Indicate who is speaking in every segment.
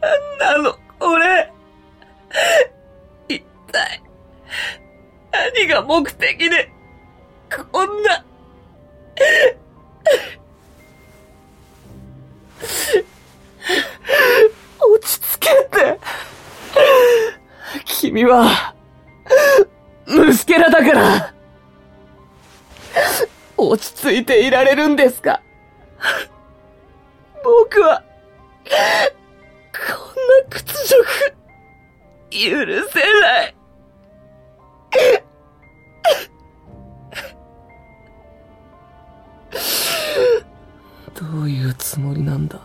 Speaker 1: なんなの、俺。一体、何が目的で、こんな、落ち着けって。君は、虫けらだから、落ち着いていられるんですか？僕は、こんな屈辱、許せない。どういうつもりなんだ？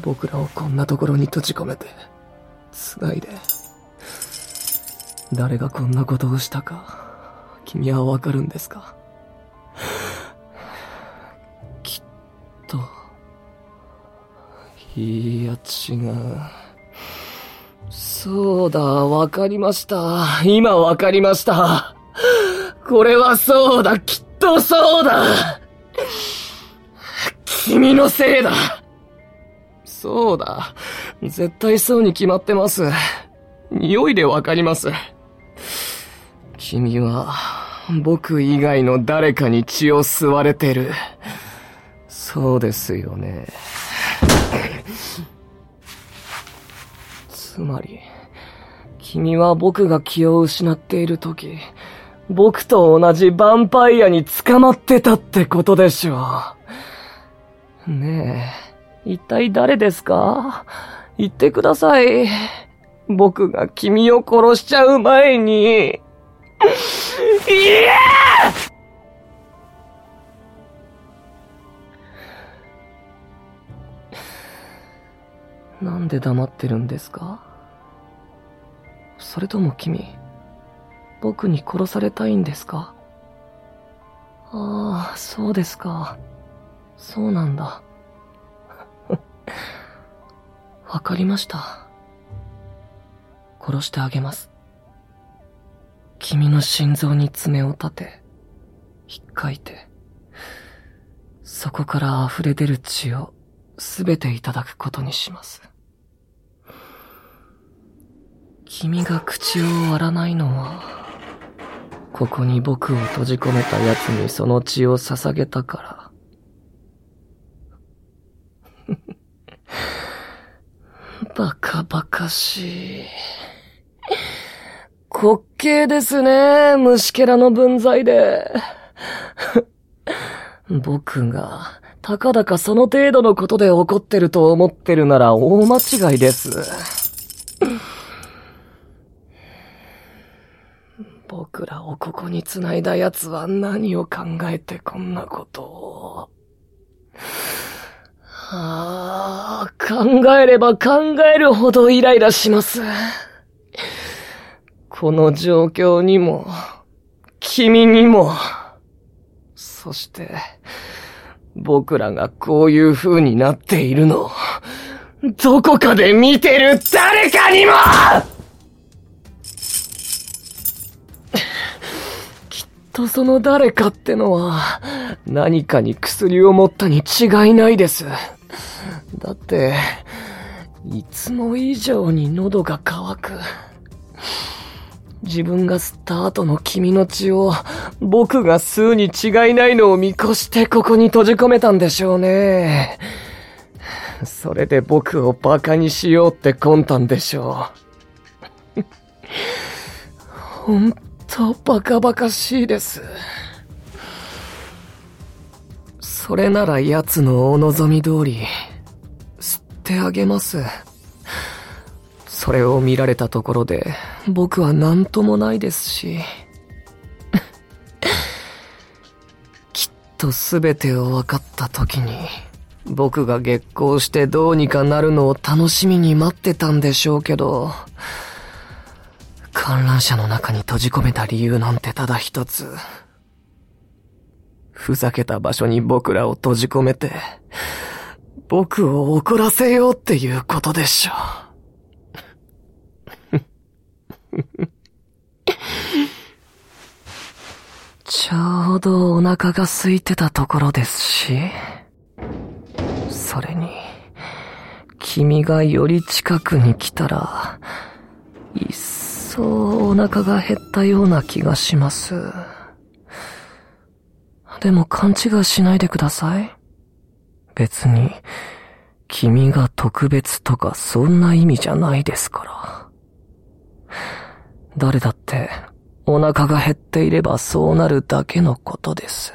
Speaker 1: 僕らをこんなところに閉じ込めて、繋いで。誰がこんなことをしたか、君はわかるんですか？いや違う。そうだ、わかりました。今わかりました。これはそうだ、きっとそうだ。君のせいだ。そうだ。絶対そうに決まってます。匂いでわかります。君は、僕以外の誰かに血を吸われてる。そうですよね。つまり、君は僕が気を失っている時、僕と同じヴァンパイアに捕まってたってことでしょう。ねえ、一体誰ですか？言ってください。僕が君を殺しちゃう前に。いやなんで黙ってるんですか？それとも君、僕に殺されたいんですか？ああ、そうですか。そうなんだ。わかりました。殺してあげます。君の心臓に爪を立て、引っかいて、そこから溢れ出る血をすべていただくことにします。君が口を割らないのは、ここに僕を閉じ込めた奴にその血を捧げたから。バカバカしい。滑稽ですね、虫けらの分際で。僕が、たかだかその程度のことで怒ってると思ってるなら大間違いです。僕らをここに繋いだ奴は何を考えてこんなことを。ああ、考えれば考えるほどイライラします。この状況にも、君にも、そして、僕らがこういう風になっているのを、どこかで見てる誰かにもとその誰かってのは、何かに薬を持ったに違いないです。だって、いつも以上に喉が渇く。自分が吸った後の君の血を僕が吸うに違いないのを見越してここに閉じ込めたんでしょうね。それで僕を馬鹿にしようって魂胆でしょう。ほ んとバカバカしいです。それなら奴のお望み通り、吸ってあげます。それを見られたところで、僕は何ともないですし。きっと全てを分かった時に、僕が月光してどうにかなるのを楽しみに待ってたんでしょうけど、観覧車の中に閉じ込めた理由なんてただ一つ。ふざけた場所に僕らを閉じ込めて、僕を怒らせようっていうことでしょう。ちょうどお腹が空いてたところですし、それに、君がより近くに来たら、層お腹が減ったような気がします。でも勘違いしないでください。別に、君が特別とかそんな意味じゃないですから。誰だってお腹が減っていればそうなるだけのことです。